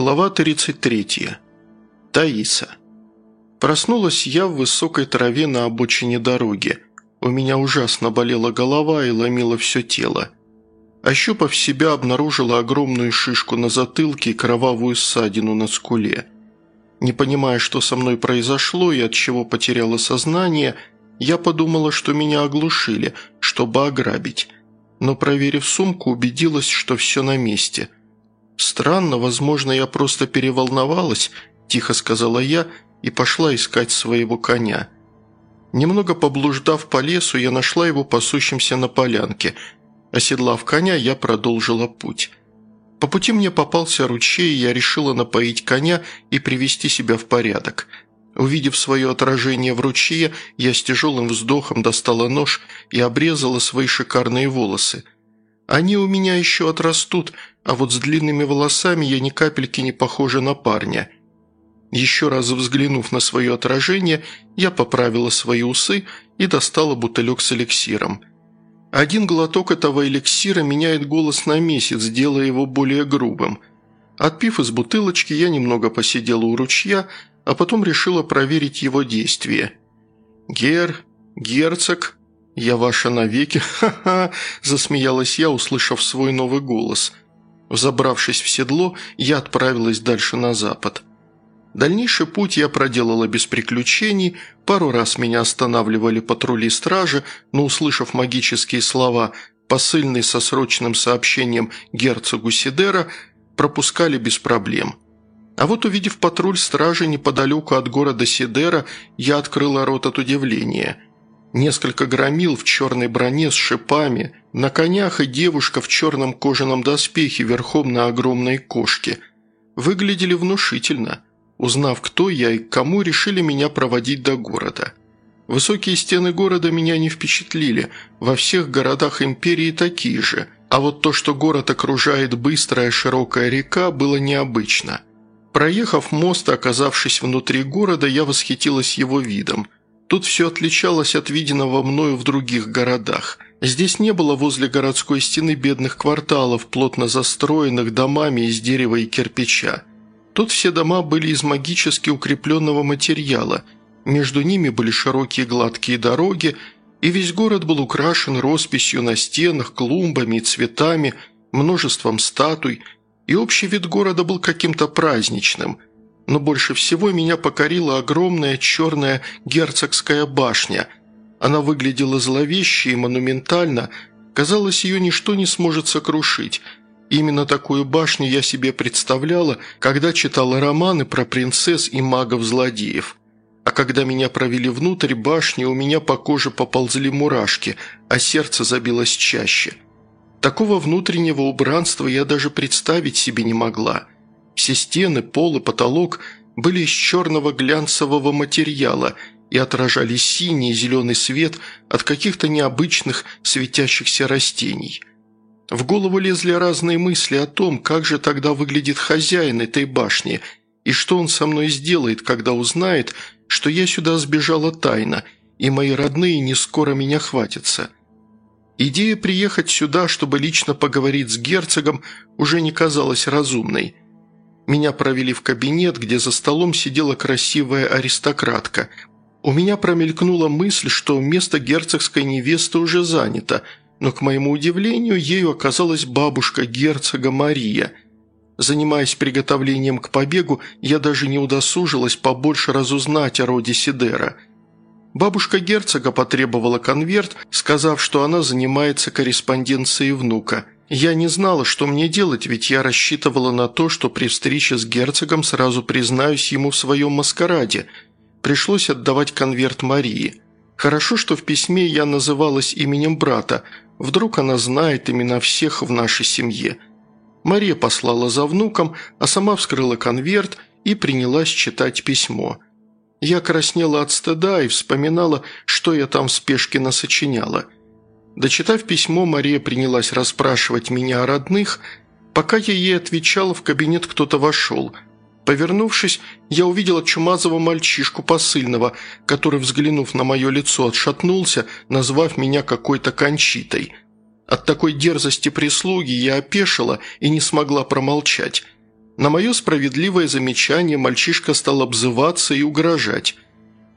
Глава 33. Таиса. Проснулась я в высокой траве на обочине дороги. У меня ужасно болела голова и ломило все тело. Ощупав себя, обнаружила огромную шишку на затылке и кровавую ссадину на скуле. Не понимая, что со мной произошло и от чего потеряла сознание, я подумала, что меня оглушили, чтобы ограбить. Но, проверив сумку, убедилась, что все на месте – «Странно, возможно, я просто переволновалась», – тихо сказала я и пошла искать своего коня. Немного поблуждав по лесу, я нашла его пасущимся на полянке. Оседлав коня, я продолжила путь. По пути мне попался ручей, и я решила напоить коня и привести себя в порядок. Увидев свое отражение в ручье, я с тяжелым вздохом достала нож и обрезала свои шикарные волосы – они у меня еще отрастут, а вот с длинными волосами я ни капельки не похожа на парня. Еще раз взглянув на свое отражение, я поправила свои усы и достала бутылек с эликсиром. Один глоток этого эликсира меняет голос на месяц, делая его более грубым. Отпив из бутылочки, я немного посидела у ручья, а потом решила проверить его действие. «Гер, герцог, «Я ваша навеки, ха-ха!» – засмеялась я, услышав свой новый голос. Взобравшись в седло, я отправилась дальше на запад. Дальнейший путь я проделала без приключений, пару раз меня останавливали патрули стражи, но, услышав магические слова «посыльный со срочным сообщением герцогу Сидера», пропускали без проблем. А вот увидев патруль стражи неподалеку от города Сидера, я открыла рот от удивления – Несколько громил в черной броне с шипами, на конях и девушка в черном кожаном доспехе верхом на огромной кошке. Выглядели внушительно. Узнав, кто я и к кому, решили меня проводить до города. Высокие стены города меня не впечатлили, во всех городах империи такие же, а вот то, что город окружает быстрая широкая река, было необычно. Проехав мост оказавшись внутри города, я восхитилась его видом – Тут все отличалось от виденного мною в других городах. Здесь не было возле городской стены бедных кварталов, плотно застроенных домами из дерева и кирпича. Тут все дома были из магически укрепленного материала, между ними были широкие гладкие дороги, и весь город был украшен росписью на стенах, клумбами и цветами, множеством статуй, и общий вид города был каким-то праздничным – но больше всего меня покорила огромная черная герцогская башня. Она выглядела зловеще и монументально, казалось, ее ничто не сможет сокрушить. Именно такую башню я себе представляла, когда читала романы про принцесс и магов-злодеев. А когда меня провели внутрь башни, у меня по коже поползли мурашки, а сердце забилось чаще. Такого внутреннего убранства я даже представить себе не могла – все стены, пол и потолок были из черного глянцевого материала и отражали синий и зеленый свет от каких-то необычных светящихся растений. В голову лезли разные мысли о том, как же тогда выглядит хозяин этой башни и что он со мной сделает, когда узнает, что я сюда сбежала тайно, и мои родные не скоро меня хватятся. Идея приехать сюда, чтобы лично поговорить с герцогом, уже не казалась разумной – меня провели в кабинет, где за столом сидела красивая аристократка. У меня промелькнула мысль, что место герцогской невесты уже занято, но, к моему удивлению, ею оказалась бабушка герцога Мария. Занимаясь приготовлением к побегу, я даже не удосужилась побольше разузнать о роде Сидера. Бабушка герцога потребовала конверт, сказав, что она занимается корреспонденцией внука – я не знала, что мне делать, ведь я рассчитывала на то, что при встрече с герцогом сразу признаюсь ему в своем маскараде. Пришлось отдавать конверт Марии. Хорошо, что в письме я называлась именем брата. Вдруг она знает имена всех в нашей семье. Мария послала за внуком, а сама вскрыла конверт и принялась читать письмо. Я краснела от стыда и вспоминала, что я там в спешке насочиняла – Дочитав письмо, Мария принялась расспрашивать меня о родных. Пока я ей отвечала, в кабинет кто-то вошел. Повернувшись, я увидела чумазого мальчишку посыльного, который, взглянув на мое лицо, отшатнулся, назвав меня какой-то кончитой. От такой дерзости прислуги я опешила и не смогла промолчать. На мое справедливое замечание мальчишка стал обзываться и угрожать.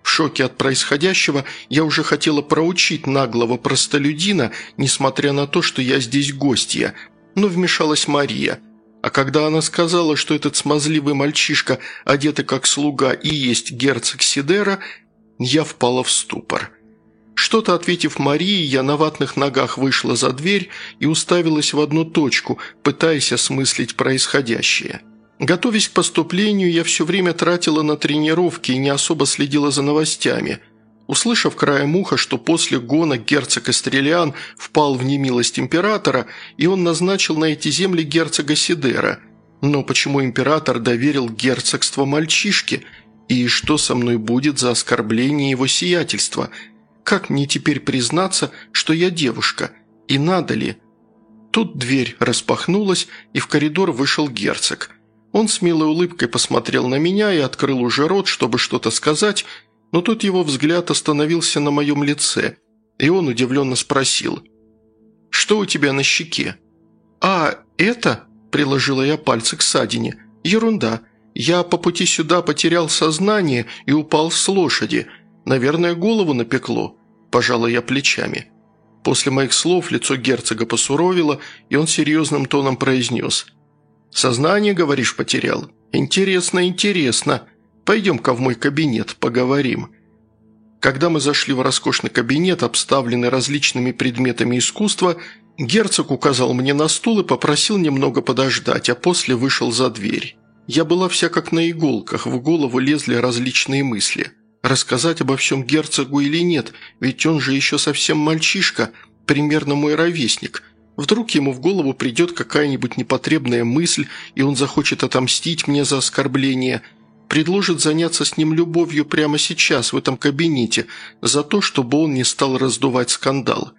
В шоке от происходящего я уже хотела проучить наглого простолюдина, несмотря на то, что я здесь гостья, но вмешалась Мария. А когда она сказала, что этот смазливый мальчишка, одетый как слуга и есть герцог Сидера, я впала в ступор. Что-то ответив Марии, я на ватных ногах вышла за дверь и уставилась в одну точку, пытаясь осмыслить происходящее. Готовясь к поступлению, я все время тратила на тренировки и не особо следила за новостями. Услышав краем уха, что после гона герцог Эстрелиан впал в немилость императора, и он назначил на эти земли герцога Сидера. Но почему император доверил герцогство мальчишке? И что со мной будет за оскорбление его сиятельства? Как мне теперь признаться, что я девушка? И надо ли? Тут дверь распахнулась, и в коридор вышел герцог – он с милой улыбкой посмотрел на меня и открыл уже рот, чтобы что-то сказать, но тут его взгляд остановился на моем лице, и он удивленно спросил. «Что у тебя на щеке?» «А, это?» – приложила я пальцы к садине. «Ерунда. Я по пути сюда потерял сознание и упал с лошади. Наверное, голову напекло». Пожала я плечами. После моих слов лицо герцога посуровило, и он серьезным тоном произнес – «Сознание, говоришь, потерял? Интересно, интересно. Пойдем-ка в мой кабинет, поговорим». Когда мы зашли в роскошный кабинет, обставленный различными предметами искусства, герцог указал мне на стул и попросил немного подождать, а после вышел за дверь. Я была вся как на иголках, в голову лезли различные мысли. Рассказать обо всем герцогу или нет, ведь он же еще совсем мальчишка, примерно мой ровесник – Вдруг ему в голову придет какая-нибудь непотребная мысль, и он захочет отомстить мне за оскорбление, предложит заняться с ним любовью прямо сейчас, в этом кабинете, за то, чтобы он не стал раздувать скандал.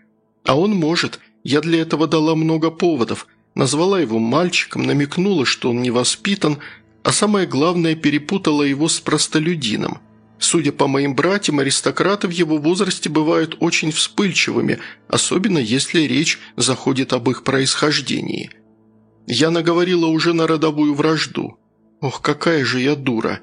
А он может. Я для этого дала много поводов. Назвала его мальчиком, намекнула, что он невоспитан, а самое главное, перепутала его с простолюдином. Судя по моим братьям, аристократы в его возрасте бывают очень вспыльчивыми, особенно если речь заходит об их происхождении. Я наговорила уже на родовую вражду. Ох, какая же я дура!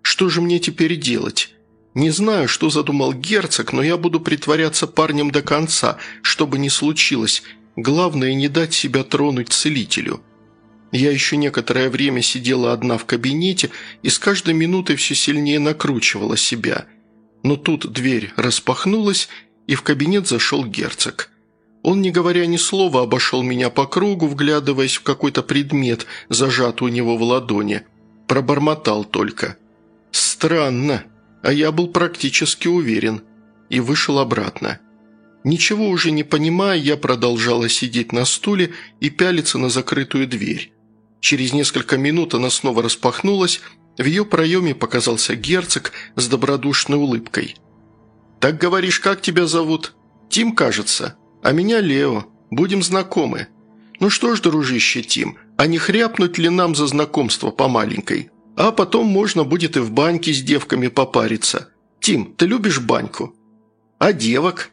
Что же мне теперь делать? Не знаю, что задумал герцог, но я буду притворяться парнем до конца, чтобы не случилось. Главное, не дать себя тронуть целителю». Я еще некоторое время сидела одна в кабинете и с каждой минутой все сильнее накручивала себя. Но тут дверь распахнулась, и в кабинет зашел герцог. Он, не говоря ни слова, обошел меня по кругу, вглядываясь в какой-то предмет, зажатый у него в ладони. Пробормотал только. «Странно, а я был практически уверен». И вышел обратно. Ничего уже не понимая, я продолжала сидеть на стуле и пялиться на закрытую дверь. Через несколько минут она снова распахнулась, в ее проеме показался герцог с добродушной улыбкой. «Так говоришь, как тебя зовут?» «Тим, кажется. А меня Лео. Будем знакомы». «Ну что ж, дружище Тим, а не хряпнуть ли нам за знакомство по маленькой? А потом можно будет и в баньке с девками попариться. Тим, ты любишь баньку?» «А девок?»